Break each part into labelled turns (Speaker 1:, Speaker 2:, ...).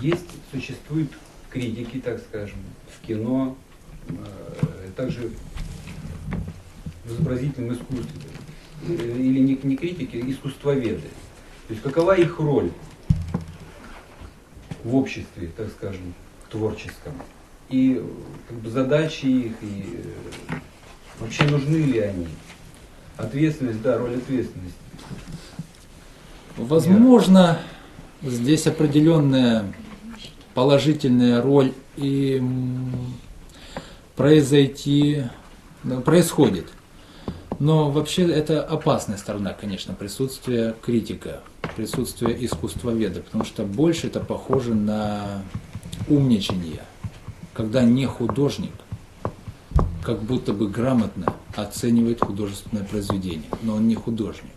Speaker 1: есть, существуют критики, так скажем, в кино, э, также в изобразительном искусстве. Или не, не критики, а искусствоведы. То есть какова их роль в обществе, так скажем, творческом? И как бы задачи их, и э, вообще нужны ли они? Ответственность, да, роль ответственности.
Speaker 2: Возможно, здесь определенная положительная роль и произойти, да, происходит. Но вообще это опасная сторона, конечно, присутствия критика, присутствие искусствоведа, потому что больше это похоже на умничание, когда не художник, как будто бы грамотно оценивает художественное произведение, но он не художник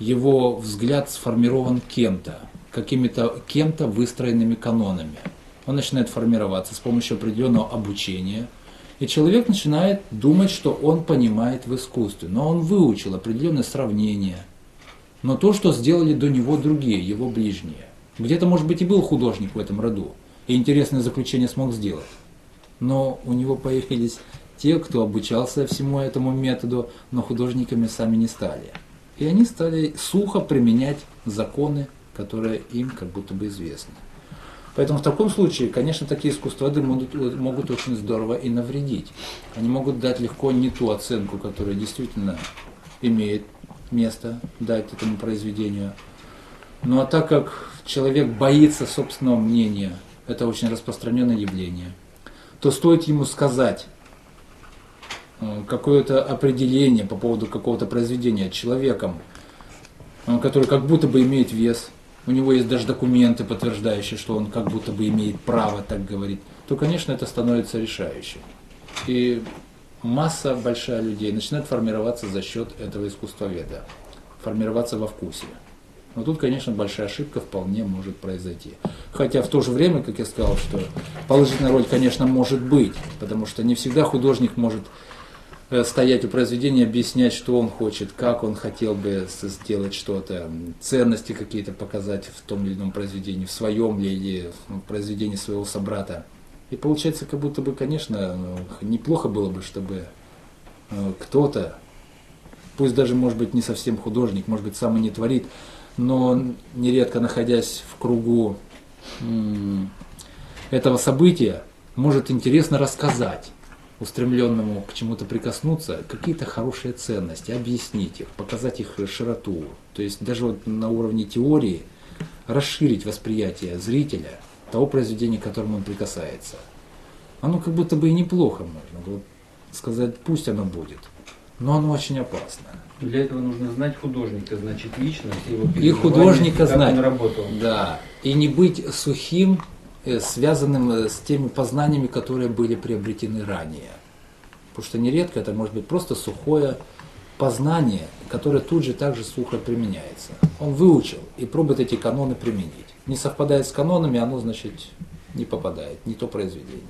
Speaker 2: его взгляд сформирован кем-то, какими-то кем-то выстроенными канонами. Он начинает формироваться с помощью определенного обучения, и человек начинает думать, что он понимает в искусстве, но он выучил определенное сравнение, но то, что сделали до него другие, его ближние. Где-то, может быть, и был художник в этом роду, и интересное заключение смог сделать. Но у него появились те, кто обучался всему этому методу, но художниками сами не стали. И они стали сухо применять законы, которые им как будто бы известны. Поэтому в таком случае, конечно, такие искусствоведы могут, могут очень здорово и навредить. Они могут дать легко не ту оценку, которая действительно имеет место дать этому произведению. Ну а так как человек боится собственного мнения, это очень распространенное явление, то стоит ему сказать э, какое-то определение по поводу какого-то произведения человеком, э, который как будто бы имеет вес, у него есть даже документы, подтверждающие, что он как будто бы имеет право так говорить, то, конечно, это становится решающим. И масса большая людей начинает формироваться за счет этого искусствоведа, формироваться во вкусе. Но тут, конечно, большая ошибка вполне может произойти. Хотя в то же время, как я сказал, что положительная роль, конечно, может быть, потому что не всегда художник может стоять у произведения, объяснять, что он хочет, как он хотел бы сделать что-то, ценности какие-то показать в том или ином произведении, в своем ли или в произведении своего собрата. И получается, как будто бы, конечно, ну, неплохо было бы, чтобы э, кто-то, пусть даже, может быть, не совсем художник, может быть, сам и не творит, но нередко находясь в кругу этого события, может интересно рассказать устремленному к чему-то прикоснуться, какие-то хорошие ценности, объяснить их, показать их широту. То есть даже вот на уровне теории расширить восприятие зрителя того произведения, к которому он прикасается. Оно как будто бы и неплохо можно. Вот сказать, пусть оно будет. Но оно очень опасно.
Speaker 1: Для этого нужно знать художника, значит, лично, все его
Speaker 2: И художника
Speaker 1: как
Speaker 2: знать.
Speaker 1: он работал.
Speaker 2: Да. И не быть сухим, связанным э, с теми познаниями, которые были приобретены ранее. Потому что нередко это может быть просто сухое познание, которое тут же также сухо применяется. Он выучил и пробует эти каноны применить. Не совпадает с канонами, оно, значит, не попадает, не то произведение.